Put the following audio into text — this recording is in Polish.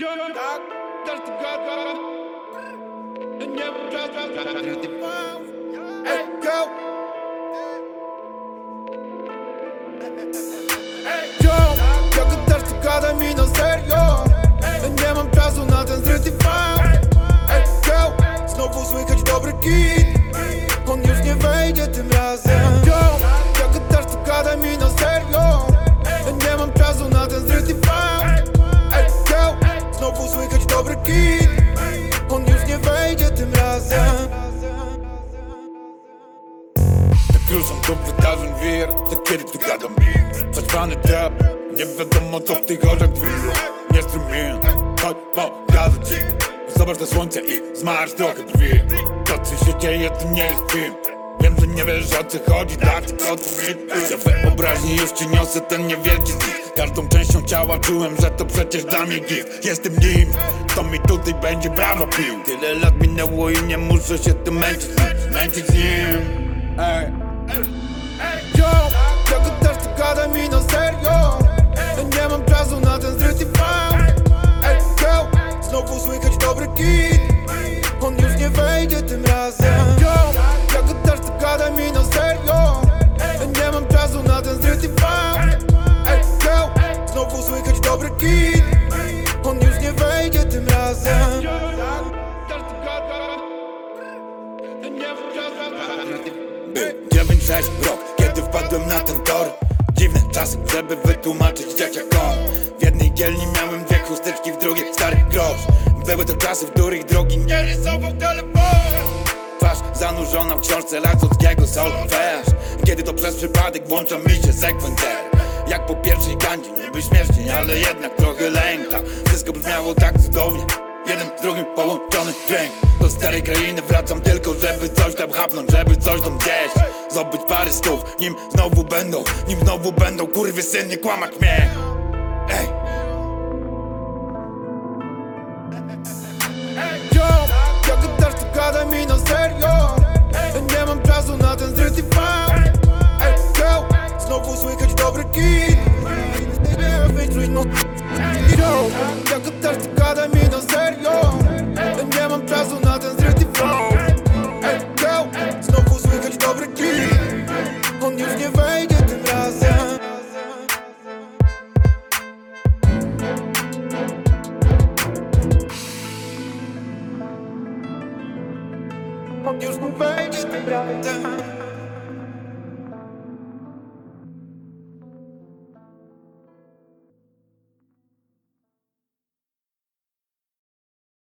Tak, też ty kit On już nie wejdzie tym razem. Tak ruszam do wydarzeń wir To kiedy tu gadam Zaćpany trap. Nie wiadomo co w tych oczach drzwi Nie strumień. Chodź pokażę ci Zobacz to słońce i zmarsz trochę drwi To co się dzieje to nie jest film nie wiesz o co chodzi, tak tylko to Ja we wyobraźni już ci niosę ten niewielki znik Każdą częścią ciała czułem, że to przecież dla mnie gift Jestem nim, kto mi tutaj będzie brawo pił. Tyle lat minęło i nie muszę się tym męczyć Męczyć z nim. Ej. Yo, jak też ty gada mi na serio? Nie mam czasu na ten zryty Był 9-6 rok, kiedy wpadłem na ten tor. Dziwne czasy, żeby wytłumaczyć dzieciakom. W jednej dzielni miałem dwie chusteczki, w drugiej stary grosz. Były to czasy, w których drogi nie rysował telefon. Twarz zanurzona w książce Lacockiego solfeż Kiedy to przez przypadek włącza mi się sekwencer Jak po pierwszej gandzie, niby śmiesznie, ale jednak trochę lęka. Wszystko brzmiało tak cudownie Jeden z drugim połączony dźwięk Do starej krainy wracam tylko, żeby coś tam chapnąć Żeby coś tam gdzieś Zdobyć parę stów, nim znowu będą Nim znowu będą kurwy syny kłamać mnie Ej, Yo, jak też ty gada mi na serio Nie mam czasu na ten zryty fan Ej, go, znowu słychać dobry kit no. Yo, jak gada mi na serio. Nie mam czasu na ten zryty fan Ej, go, znowu słychać dobry kit On już nie wejdzie tym razem. On już nie wejdzie tym razem